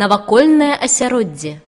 Навакольнае асяроддзе